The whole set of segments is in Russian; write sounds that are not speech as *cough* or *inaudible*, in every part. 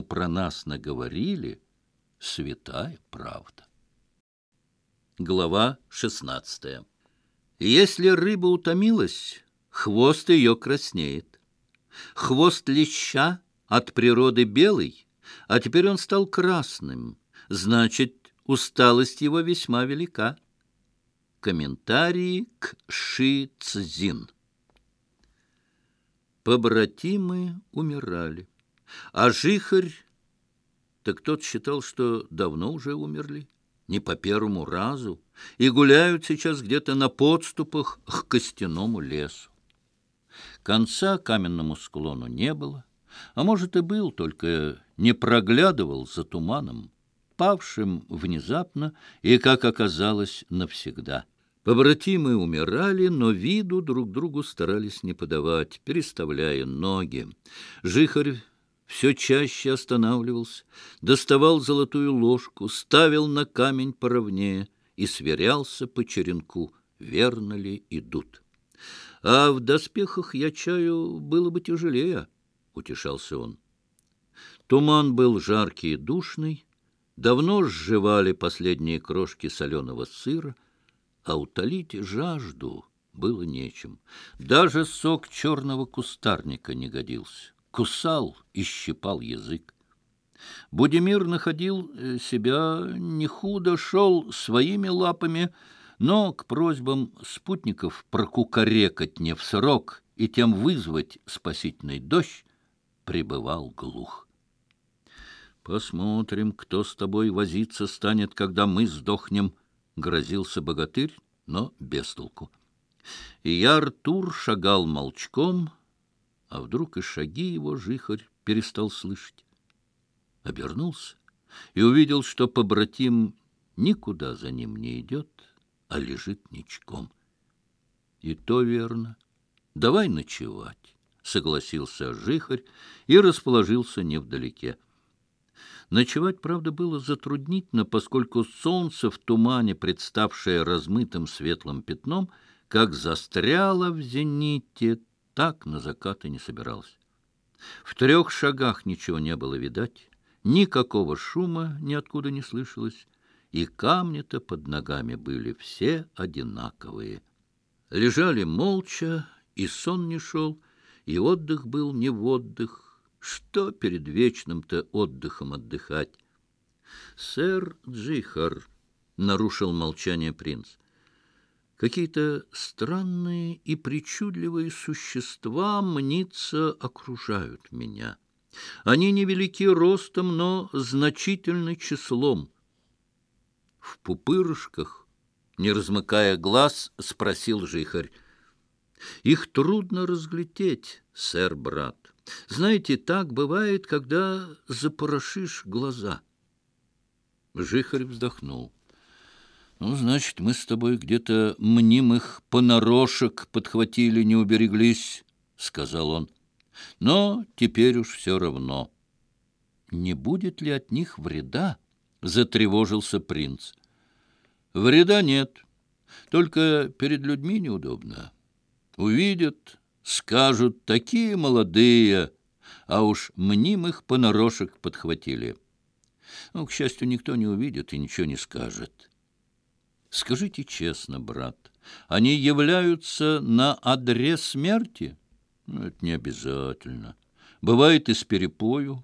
про нас наговорили, святая правда. Глава 16. Если рыба утомилась, хвост ее краснеет. Хвост леща от природы белый, а теперь он стал красным, значит, усталость его весьма велика. Комментарии к Ши Цзин. Побратимы умирали. А жихарь, так тот считал, что давно уже умерли, не по первому разу, и гуляют сейчас где-то на подступах к костяному лесу. Конца каменному склону не было, а может и был, только не проглядывал за туманом, павшим внезапно и, как оказалось, навсегда. Побратимы умирали, но виду друг другу старались не подавать, переставляя ноги. Жихарь все чаще останавливался, доставал золотую ложку, ставил на камень поровнее и сверялся по черенку, верно ли идут. «А в доспехах, я чаю, было бы тяжелее», — утешался он. Туман был жаркий и душный, давно сживали последние крошки соленого сыра, а утолить жажду было нечем. Даже сок черного кустарника не годился кусал и щипал язык. Будимир находил э, себя не худо, шел своими лапами, но к просьбам спутников прокукарекать не в срок и тем вызвать спасительный дождь пребывал глух. «Посмотрим, кто с тобой возиться станет, когда мы сдохнем», — грозился богатырь, но без толку. И я, Артур, шагал молчком, — а вдруг и шаги его жихарь перестал слышать. Обернулся и увидел, что побратим никуда за ним не идет, а лежит ничком. И то верно. Давай ночевать, — согласился жихарь и расположился невдалеке. Ночевать, правда, было затруднительно, поскольку солнце в тумане, представшее размытым светлым пятном, как застряло в зените, так на закат и не собирался. В трех шагах ничего не было видать, никакого шума ниоткуда не слышалось, и камни-то под ногами были все одинаковые. Лежали молча, и сон не шел, и отдых был не в отдых. Что перед вечным-то отдыхом отдыхать? — Сэр Джихар, — нарушил молчание принц, Какие-то странные и причудливые существа мнится окружают меня. Они невелики ростом, но значительны числом. В пупырышках, не размыкая глаз, спросил жихарь. Их трудно разглядеть, сэр, брат. Знаете, так бывает, когда запорошишь глаза. Жихарь вздохнул. Ну, значит, мы с тобой где-то мнимых понарошек подхватили, не убереглись, — сказал он. Но теперь уж все равно. Не будет ли от них вреда? — затревожился принц. Вреда нет, только перед людьми неудобно. Увидят, скажут, такие молодые, а уж мнимых понарошек подхватили. Ну, к счастью, никто не увидит и ничего не скажет. — Скажите честно, брат, они являются на адрес смерти? Ну, это не обязательно. Бывает и с перепою,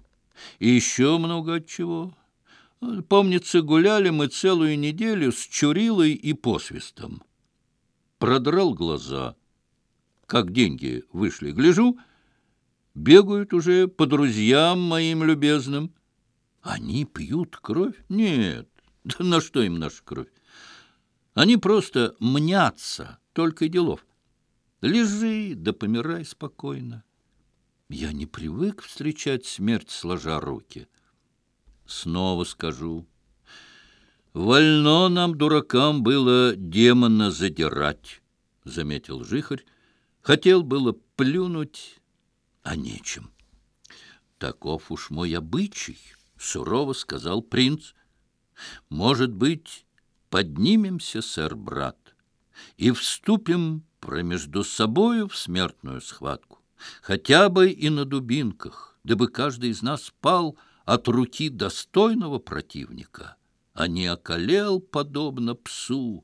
и еще много от чего. Помнится, гуляли мы целую неделю с Чурилой и посвистом. Продрал глаза. Как деньги вышли, гляжу, бегают уже по друзьям моим любезным. Они пьют кровь? Нет, *laughs* да на что им наша кровь? Они просто мнятся, только и делов. Лежи да помирай спокойно. Я не привык встречать смерть, сложа руки. Снова скажу. «Вольно нам, дуракам, было демона задирать», — заметил Жихарь. «Хотел было плюнуть, а нечем». «Таков уж мой обычай», — сурово сказал принц. «Может быть, поднимемся, сэр, брат, и вступим промежду собою в смертную схватку, хотя бы и на дубинках, дабы каждый из нас пал от руки достойного противника, а не околел, подобно псу.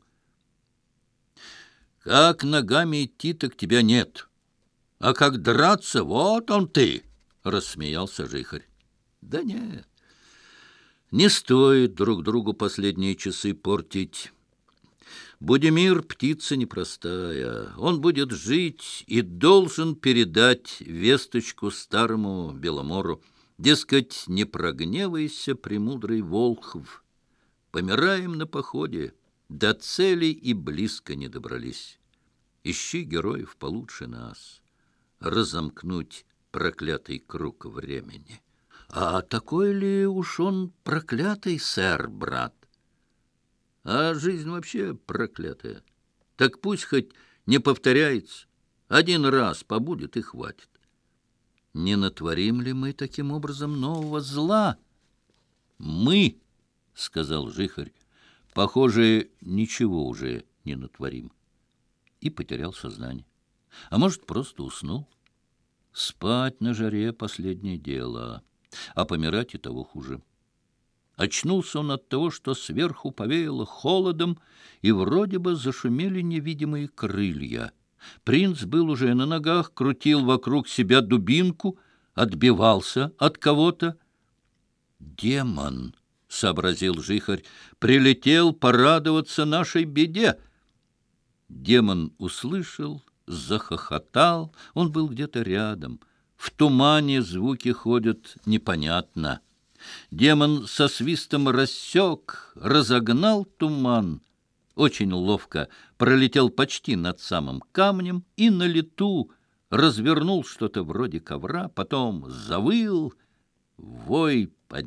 Как ногами идти, так тебя нет, а как драться, вот он ты, — рассмеялся жихарь. Да нет, не стоит друг другу последние часы портить. Будемир — птица непростая. Он будет жить и должен передать весточку старому Беломору. Дескать, не прогневайся, премудрый Волхв. Помираем на походе, до цели и близко не добрались. Ищи героев получше нас, разомкнуть проклятый круг времени. А такой ли уж он проклятый, сэр, брат? А жизнь вообще проклятая. Так пусть хоть не повторяется. Один раз побудет и хватит. Не натворим ли мы таким образом нового зла? Мы, — сказал Жихарь, — похоже, ничего уже не натворим. И потерял сознание. А может, просто уснул? Спать на жаре — последнее дело а помирать и того хуже. Очнулся он от того, что сверху повеяло холодом, и вроде бы зашумели невидимые крылья. Принц был уже на ногах, крутил вокруг себя дубинку, отбивался от кого-то. «Демон!» — сообразил жихарь. «Прилетел порадоваться нашей беде!» Демон услышал, захохотал, он был где-то рядом — в тумане звуки ходят непонятно. Демон со свистом рассек, разогнал туман. Очень ловко пролетел почти над самым камнем и на лету развернул что-то вроде ковра, потом завыл, вой поднялся.